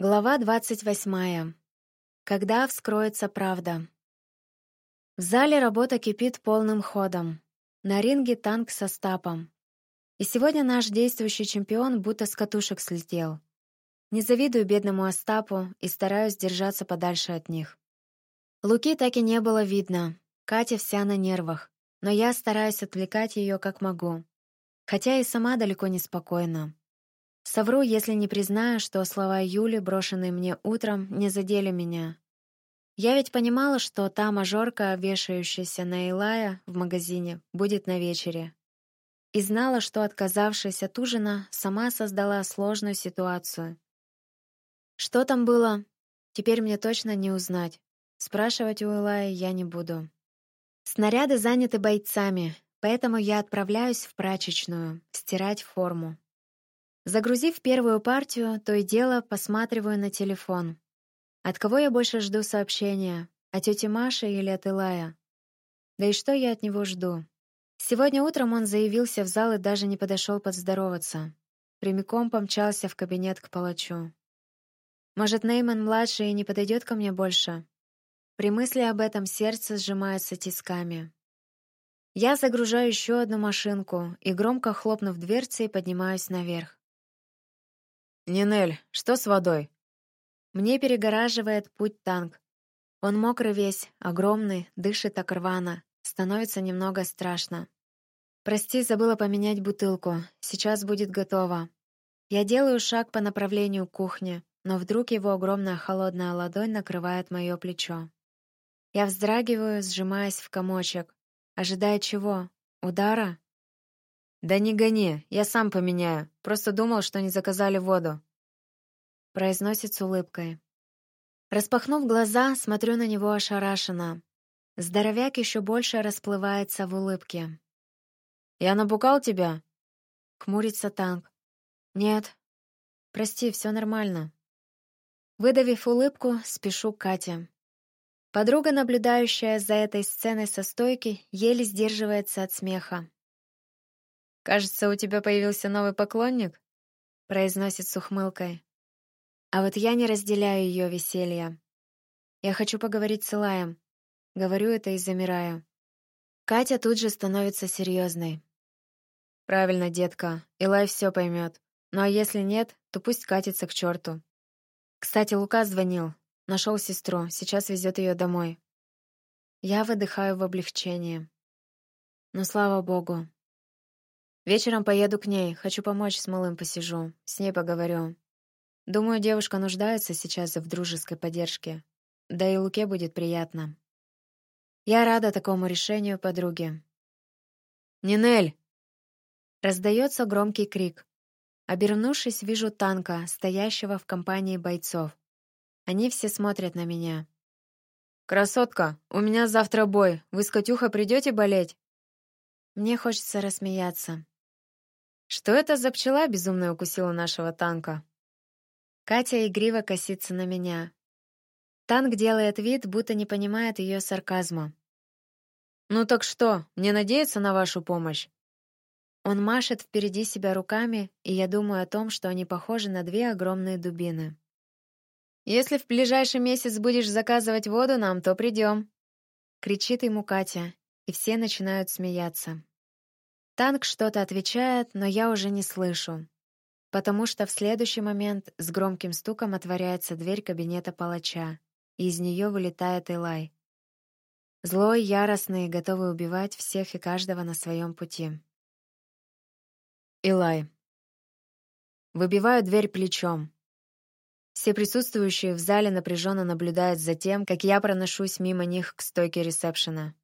Глава двадцать восьмая. Когда вскроется правда. В зале работа кипит полным ходом. На ринге танк со стапом. И сегодня наш действующий чемпион будто с катушек слетел. Не завидую бедному Остапу и стараюсь держаться подальше от них. Луки так и не было видно. Катя вся на нервах, но я стараюсь отвлекать ее как могу. Хотя и сама далеко не спокойна. Совру, если не признаю, что слова Юли, брошенные мне утром, не задели меня. Я ведь понимала, что та мажорка, вешающаяся на Илая в магазине, будет на вечере. И знала, что, отказавшись от ужина, сама создала сложную ситуацию. Что там было, теперь мне точно не узнать. Спрашивать у Илая я не буду. Снаряды заняты бойцами, поэтому я отправляюсь в прачечную, стирать форму. Загрузив первую партию, то и дело посматриваю на телефон. От кого я больше жду сообщения? От тети Маши или от Илая? Да и что я от него жду? Сегодня утром он заявился в зал и даже не подошел подздороваться. Прямиком помчался в кабинет к палачу. Может, Нейман-младший и не подойдет ко мне больше? При мысли об этом сердце сжимается тисками. Я загружаю еще одну машинку и, громко хлопнув дверцей, поднимаюсь наверх. «Нинель, что с водой?» Мне перегораживает путь танк. Он мокрый весь, огромный, дышит так рвано. Становится немного страшно. «Прости, забыла поменять бутылку. Сейчас будет готово». Я делаю шаг по направлению к кухне, но вдруг его огромная холодная ладонь накрывает мое плечо. Я вздрагиваю, сжимаясь в комочек. Ожидая чего? Удара? «Да не гони, я сам поменяю. Просто думал, что не заказали воду». Произносит с улыбкой. Распахнув глаза, смотрю на него ошарашенно. Здоровяк еще больше расплывается в улыбке. «Я напугал тебя?» Хмурится танк. «Нет. Прости, все нормально». Выдавив улыбку, спешу к Кате. Подруга, наблюдающая за этой сценой со стойки, еле сдерживается от смеха. «Кажется, у тебя появился новый поклонник?» произносит с ухмылкой. А вот я не разделяю ее веселье. Я хочу поговорить с Илаем. Говорю это и замираю. Катя тут же становится серьезной. «Правильно, детка, Илай все поймет. Ну а если нет, то пусть катится к черту. Кстати, Лука звонил. Нашел сестру, сейчас везет ее домой. Я выдыхаю в облегчении. Но слава богу, Вечером поеду к ней, хочу помочь с малым посижу, с ней поговорю. Думаю, девушка нуждается сейчас в дружеской поддержке. Да и Луке будет приятно. Я рада такому решению подруги. «Нинель!» Раздается громкий крик. Обернувшись, вижу танка, стоящего в компании бойцов. Они все смотрят на меня. «Красотка, у меня завтра бой. Вы с Катюхой придете болеть?» Мне хочется рассмеяться. Что это за пчела безумно укусила нашего танка? Катя игриво косится на меня. Танк делает вид, будто не понимает ее сарказма. «Ну так что, мне надеяться на вашу помощь?» Он машет впереди себя руками, и я думаю о том, что они похожи на две огромные дубины. «Если в ближайший месяц будешь заказывать воду нам, то придем», — кричит ему Катя, и все начинают смеяться. Танк что-то отвечает, но я уже не слышу, потому что в следующий момент с громким стуком отворяется дверь кабинета палача, и из нее вылетает Элай. Злой, яростный, готовый убивать всех и каждого на своем пути. Элай. Выбиваю дверь плечом. Все присутствующие в зале напряженно наблюдают за тем, как я проношусь мимо них к стойке ресепшена.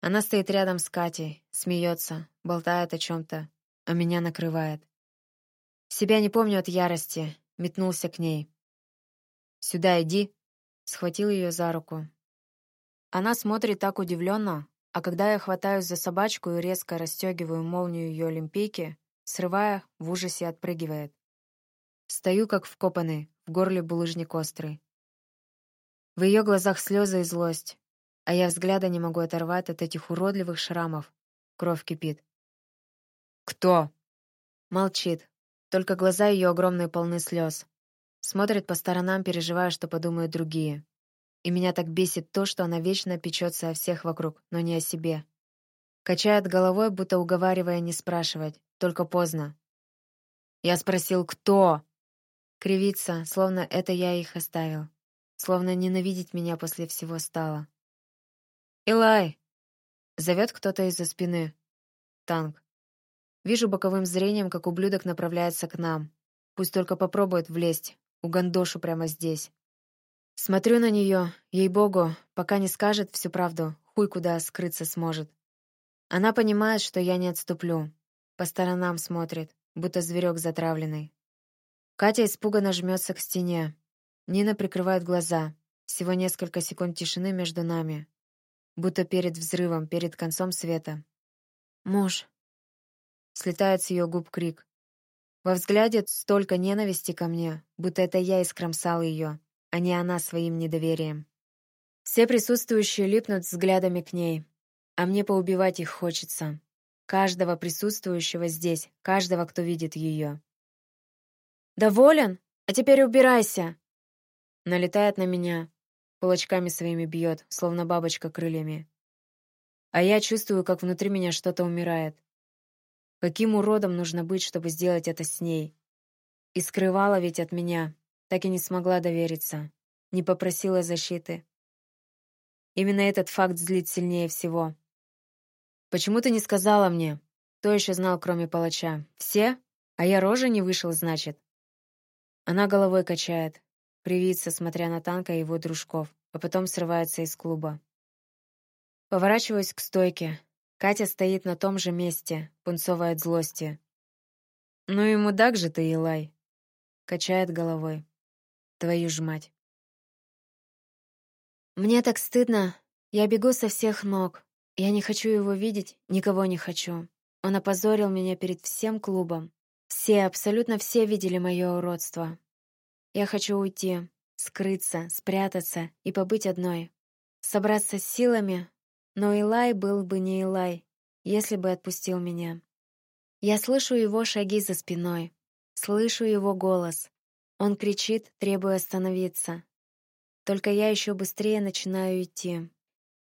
Она стоит рядом с Катей, смеется, болтает о чем-то, а меня накрывает. Себя не помню от ярости, метнулся к ней. «Сюда иди», — схватил ее за руку. Она смотрит так удивленно, а когда я хватаюсь за собачку и резко расстегиваю молнию ее олимпийки, срывая, в ужасе отпрыгивает. Стою как вкопанный, в горле булыжник острый. В ее глазах слезы и злость, а я взгляда не могу оторвать от этих уродливых шрамов. Кровь кипит. «Кто?» Молчит. Только глаза ее огромные полны слез. Смотрит по сторонам, переживая, что подумают другие. И меня так бесит то, что она вечно печется о всех вокруг, но не о себе. Качает головой, будто уговаривая не спрашивать. Только поздно. Я спросил, кто? Кривится, словно это я их оставил. Словно ненавидеть меня после всего стало. «Илай!» Зовет кто-то из-за спины. Танк. Вижу боковым зрением, как ублюдок направляется к нам. Пусть только попробует влезть. У Гандошу прямо здесь. Смотрю на нее, ей-богу, пока не скажет всю правду, хуй куда скрыться сможет. Она понимает, что я не отступлю. По сторонам смотрит, будто зверек затравленный. Катя испуганно жмется к стене. Нина прикрывает глаза. Всего несколько секунд тишины между нами. Будто перед взрывом, перед концом света. «Муж!» Слетает с ее губ крик. Во взгляде столько ненависти ко мне, будто это я искромсал ее, а не она своим недоверием. Все присутствующие липнут взглядами к ней, а мне поубивать их хочется. Каждого присутствующего здесь, каждого, кто видит ее. «Доволен? А теперь убирайся!» Налетает на меня, кулачками своими бьет, словно бабочка крыльями. А я чувствую, как внутри меня что-то умирает. Каким уродом нужно быть, чтобы сделать это с ней? И скрывала ведь от меня, так и не смогла довериться, не попросила защиты. Именно этот факт злит сильнее всего. Почему ты не сказала мне? Кто еще знал, кроме палача? Все? А я рожа не вышел, значит? Она головой качает, кривится, смотря на танка и его дружков, а потом срывается из клуба. Поворачиваюсь к стойке, Катя стоит на том же месте, пунцовая от злости. «Ну и мудак же ты, Илай!» Качает головой. «Твою ж мать!» Мне так стыдно. Я бегу со всех ног. Я не хочу его видеть, никого не хочу. Он опозорил меня перед всем клубом. Все, абсолютно все видели мое уродство. Я хочу уйти, скрыться, спрятаться и побыть одной. Собраться с силами, но Илай был бы не Илай, если бы отпустил меня. Я слышу его шаги за спиной, слышу его голос. Он кричит, требуя остановиться. Только я еще быстрее начинаю идти.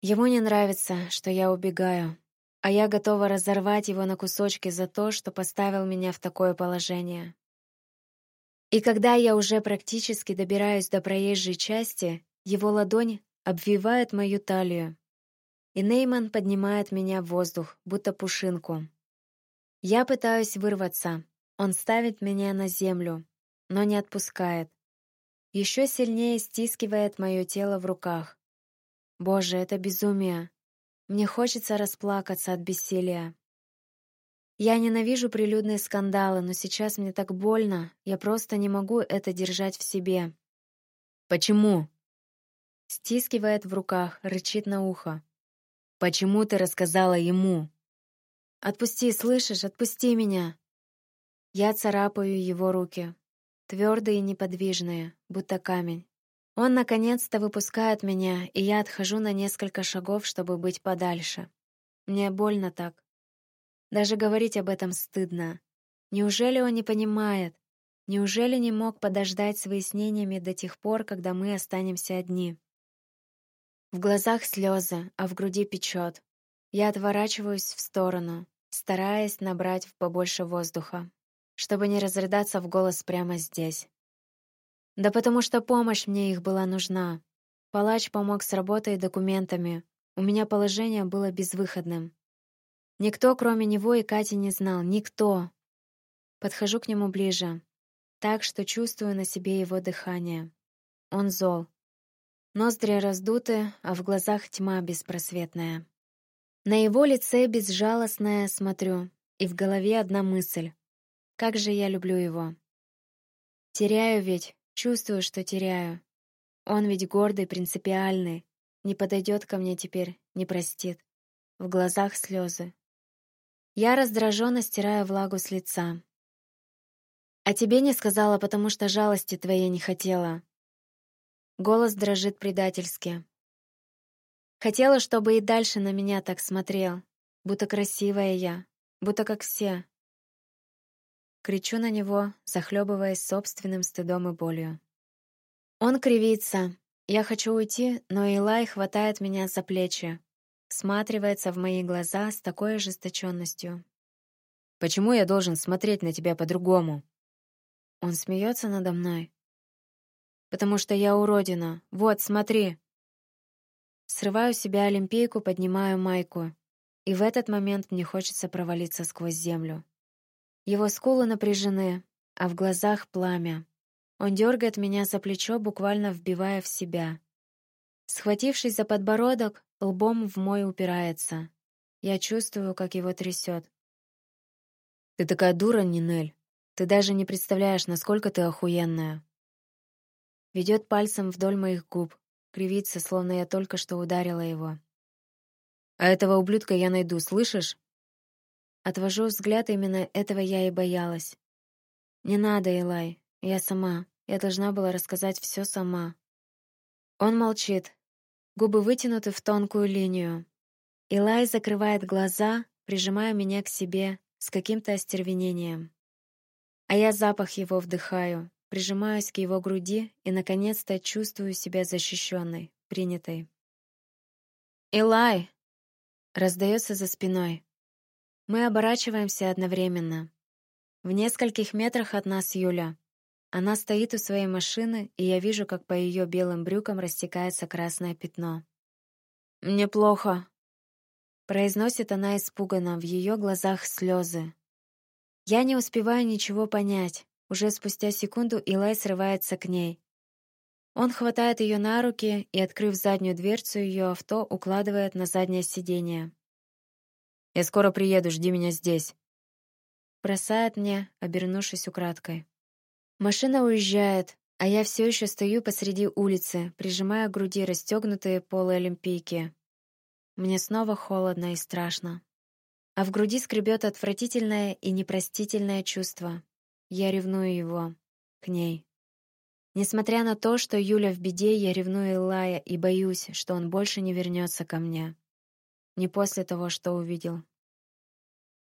Ему не нравится, что я убегаю, а я готова разорвать его на кусочки за то, что поставил меня в такое положение. И когда я уже практически добираюсь до проезжей части, его ладонь обвивает мою талию, и Нейман поднимает меня в воздух, будто пушинку. Я пытаюсь вырваться. Он ставит меня на землю, но не отпускает. Еще сильнее стискивает мое тело в руках. Боже, это безумие. Мне хочется расплакаться от бессилия. Я ненавижу прилюдные скандалы, но сейчас мне так больно, я просто не могу это держать в себе. Почему? Стискивает в руках, рычит на ухо. Почему ты рассказала ему? Отпусти, слышишь? Отпусти меня. Я царапаю его руки, твердые и неподвижные, будто камень. Он наконец-то выпускает меня, и я отхожу на несколько шагов, чтобы быть подальше. Мне больно так. Даже говорить об этом стыдно. Неужели он не понимает? Неужели не мог подождать с выяснениями до тех пор, когда мы останемся одни? В глазах слезы, а в груди печет. Я отворачиваюсь в сторону, стараясь набрать побольше воздуха, чтобы не разрыдаться в голос прямо здесь. Да потому что помощь мне их была нужна. Палач помог с работой и документами. У меня положение было безвыходным. Никто, кроме него и Кати, не знал. Никто. Подхожу к нему ближе, так что чувствую на себе его дыхание. Он зол. Ноздри раздуты, а в глазах тьма беспросветная. На его лице безжалостное смотрю, и в голове одна мысль. Как же я люблю его. Теряю ведь, чувствую, что теряю. Он ведь гордый, принципиальный. Не подойдет ко мне теперь, не простит. В глазах слезы. Я раздраженно стираю влагу с лица. А тебе не сказала, потому что жалости твоей не хотела. Голос дрожит предательски. Хотела, чтобы и дальше на меня так смотрел, будто красивая я, будто как все. кричу на него, захлебываясь собственным стыдом и болью. Он кривится. Я хочу уйти, но Илай хватает меня за плечи, всматривается в мои глаза с такой ожесточенностью. «Почему я должен смотреть на тебя по-другому?» Он смеется надо мной. «Потому что я уродина. Вот, смотри!» Срываю себя олимпийку, поднимаю майку. И в этот момент мне хочется провалиться сквозь землю. Его скулы напряжены, а в глазах пламя. Он дергает меня за плечо, буквально вбивая в себя. Схватившись за подбородок, лбом в мой упирается. Я чувствую, как его трясет. «Ты такая дура, Нинель. Ты даже не представляешь, насколько ты охуенная». Ведет пальцем вдоль моих губ, кривится, словно я только что ударила его. А этого ублюдка я найду, слышишь? Отвожу взгляд, именно этого я и боялась. Не надо, Илай, я сама. Я должна была рассказать все сама. Он молчит. Губы вытянуты в тонкую линию. Илай закрывает глаза, прижимая меня к себе с каким-то остервенением. А я запах его вдыхаю, прижимаюсь к его груди и, наконец-то, чувствую себя защищенной, принятой. «Илай!» Раздается за спиной. Мы оборачиваемся одновременно. В нескольких метрах от нас Юля. Она стоит у своей машины, и я вижу, как по ее белым брюкам растекается красное пятно. «Мне плохо», — произносит она испуганно, в ее глазах слезы. Я не успеваю ничего понять. Уже спустя секунду Илай срывается к ней. Он хватает ее на руки и, открыв заднюю дверцу ее авто, укладывает на заднее сиденье. «Я скоро приеду, жди меня здесь», — бросает мне, обернувшись украдкой. Машина уезжает, а я все еще стою посреди улицы, прижимая к груди расстегнутые полы олимпийки. Мне снова холодно и страшно. А в груди скребет отвратительное и непростительное чувство. Я ревную его. К ней. Несмотря на то, что Юля в беде, я ревную Илая и боюсь, что он больше не вернется ко мне. Не после того, что увидел.